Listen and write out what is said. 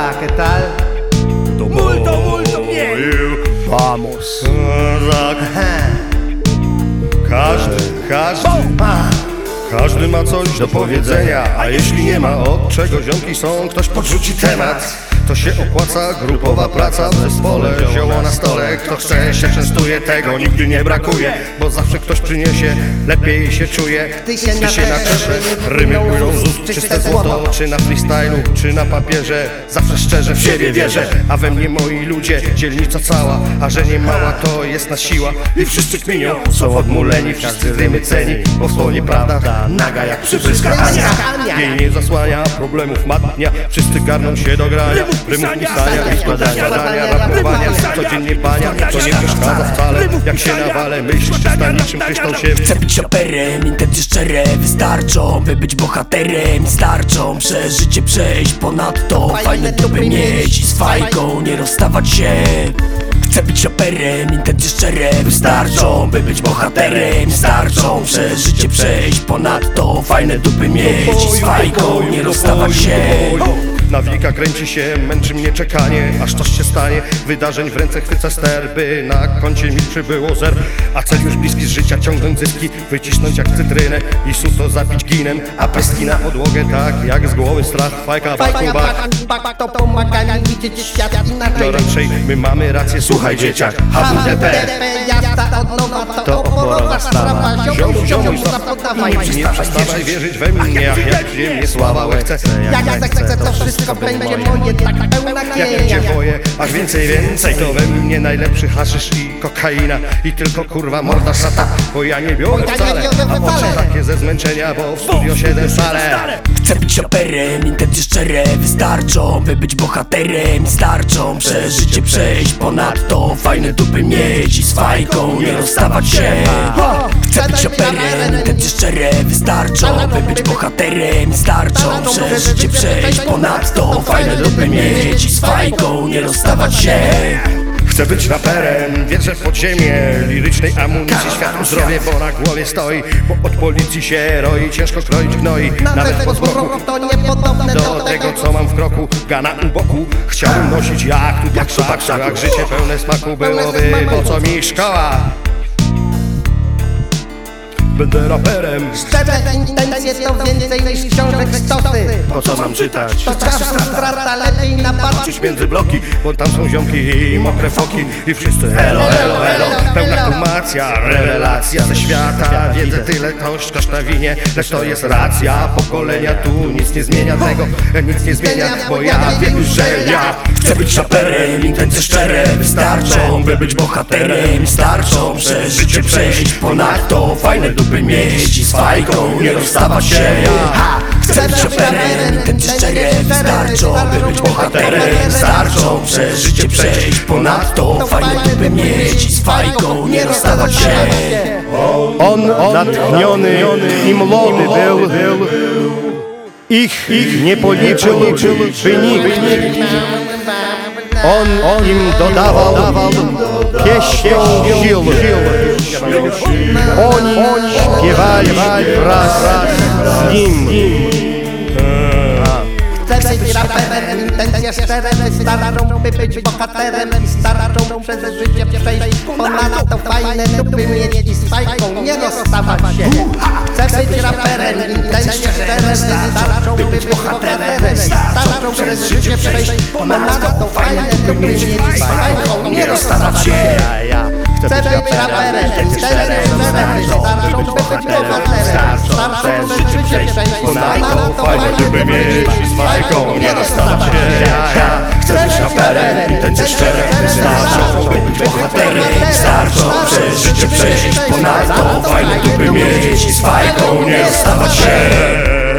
Hola, ¿qué tal? Multo, multo bien. Vamos. Każdy, każdy, każdy ma coś do powiedzenia, a jeśli nie ma od czego ziomki są, ktoś podrzuci temat. To się opłaca, grupowa praca w zespole, zioło na stole. Kto chce się częstuje, tego nigdy nie brakuje Bo zawsze ktoś przyniesie, lepiej się czuje. Ty się Ty się naczesze, rymy płyną z ust Czyste złoto, czy na freestylu, czy na papierze. Zawsze szczerze w siebie wierzę. A we mnie moi ludzie, dzielnica cała A że nie mała, to jest na siła. I wszyscy kminią, są odmuleni Wszyscy rymy ceni, bo w słowie prawda Naga jak przybryska Ania. Jej nie zasłania, problemów ma dnia Wszyscy garną się do grania. Rymów pisania i składania Badania, rapowania, codziennie bania To nie przeszkadza wcale, jak się nawale Myśl czysta niczym kryształ się. Chcę być operem, intencje szczere wystarczą By być bohaterem, starczą Przeżycie przejść ponadto. Fajne dupy mieć i z fajką nie rozstawać się Chcę być operem, intencje szczere wystarczą By być bohaterem, starczą Przeżycie przejść ponadto Fajne dupy mieć i z fajką nie rozstawać się Na wilka kręci się, męczy mnie czekanie Aż coś się stanie, wydarzeń w ręce chwycę ster By na koncie mi przybyło zer A cel już bliski z życia, ciągnąć zyski Wycisnąć jak cytrynę i suto zapić ginem A pestki na podłogę, tak jak z głowy strach Fajka, baku, bak bak, to pomaga mi widzieć świat No inaczej raczej my mamy rację, słuchaj dzieciak. HWDP Jazda od nowa to oporowa sprawa Ziomu, ziomu, zapoddawaj Nie przestawaj wierzyć we mnie, jak, jak mnie sława łechce Jak zechcę, to wszystko będzie moje Tak pełna Jak ja cię nadzieja boję, a więcej, więcej To we mnie najlepszy haszysz i kokaina. I tylko kurwa morda szata Bo ja nie biorę ja wcale. A oczy takie ze zmęczenia Bo w studio siedzę wcale Chcę być operem, intencje szczere wystarczą By być bohaterem, starczą. Przeżycie przejść ponadto Fajne dupy mieć i z fajką nie rozstawać się. Chcę być operem, intencje szczere wystarczą By być bohaterem, starczą. Przeżycie przejść ponadto Fajne dupy mieć i z fajką nie rozstawać się Chcę być raperem, wierzę w podziemie Lirycznej amunicji. Światu zdrowie Bo na głowie stoi, bo od policji się roi. Ciężko kroić gnoi, nawet po zmroku to niepodobne Do tego co mam w kroku, gana u boku. Chciałbym nosić jak tu Jak życie pełne smaku byłoby, po co mi szkoła? Będę raperem, Szczere intencje to więcej niż książek stosy po co mam czytać? To czasu strata lepiej na Patrzeć między bloki, bo tam są ziomki i mokre foki. I wszyscy elo, elo, elo Pełna kumacja, rewelacja ze świata. Wiedzę tyle, toż kosz na winie Lecz to jest racja, pokolenia tu Nic nie zmienia tego, nic nie zmienia Bo ja wiem że ja Chcę być raperem, intencje szczere wystarczą By być bohaterem, starczą Przeżycie przejść ponadto. Fajne dupy mieć i z fajką nie rozstawać się. Chcę być raperem, intencje szczere wystarczą By być bohaterem, starczą Przeżycie przejść ponadto Fajne dupy mieć z fajką nie rozstawać się. On natchniony i młody był. Ich, ich nie policzył, by nikt Он, он им додавал, додавал песню силы. Они, они певали раз, раз с ним. Być raperem, intencje szczere wystarczą By być bohaterem i starczą przez życie przejść. Ponadto fajne dupy mieć i z fajką nie rozstawać się. Chcę być raperem, intencje szczere wystarczą By być bohaterem starczą przez życie przejść. Ponadto fajne dupy mieć i z fajką nie rozstawać się. Chcę być raperem, intencje szczere wystarczą By być bohaterem starczą przez życie przejść. Ponadto fajne dupy mieć. I z fajką nie rozstawać się. Chcę być raperem, intencje szczere wystarczą By być bohaterem, Starczą przez życie przejść ponadto. Fajne dupy mieć. I z fajką nie rozstawać się